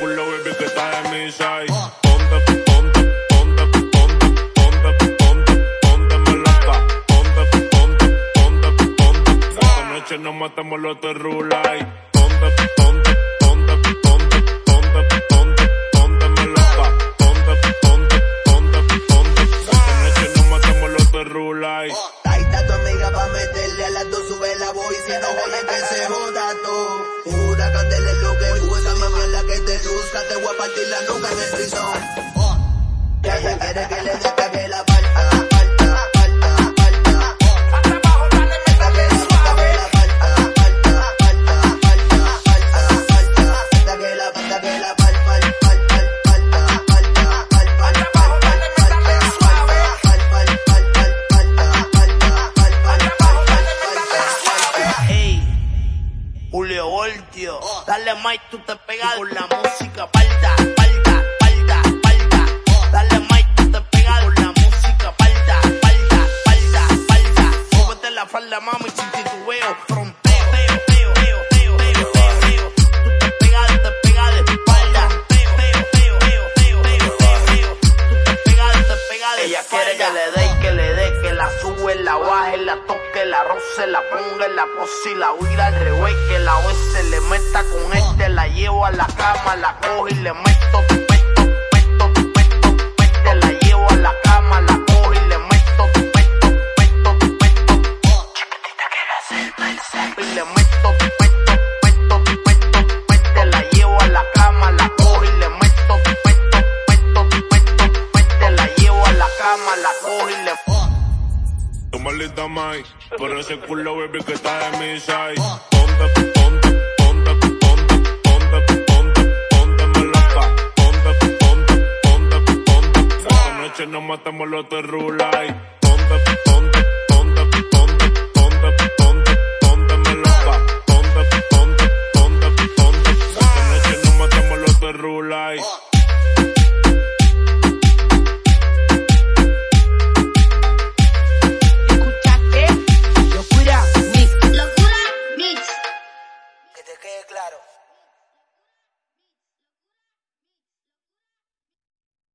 culo, baby, que está en mi side. Ponte, ponte, ponte, ponte, ponte, ponte, ponte, me loca. Ponte, ponte, ponte, ponte. Esta noche nos matamos los terrulay. Ponte, ponte, ponte, ponte, ponte, ponte, ponte, me loca. Ponte, ponte, ponte, ponte. Esta noche nos matamos los terrulay. Ahí está tu amiga pa' meterle a las dos, sube la voz y si no voy a que se joda todo truth that they were partir la nuca en el piso. Dale Mike, tú te pegas con la música. Falta, falta, falta, falta. Dale Mike, tú te pegas con la música. Falta, falta, falta, falta. Súbete la falda, mami, sin titubeo, fronteo. Ella quiere que le dé sube, la la toque, la roce, la ponga la pose y la huira al revés, que la OS se le meta con este, la llevo a la cama, la cojo y le meto tu pesto, pesto, pesto, pesto, la llevo a la cama, la cojo y le meto tu pesto, pesto, pesto, chiquitita quiere hacerme el sexo y le meto Maldita Mike, por ese culo, baby, que está en mi side. Ponte, ponte, ponte, ponte, ponte, ponte, ponte, me loca. Ponte, ponte, ponte, ponte. Esta noche nos matamos los terrulay.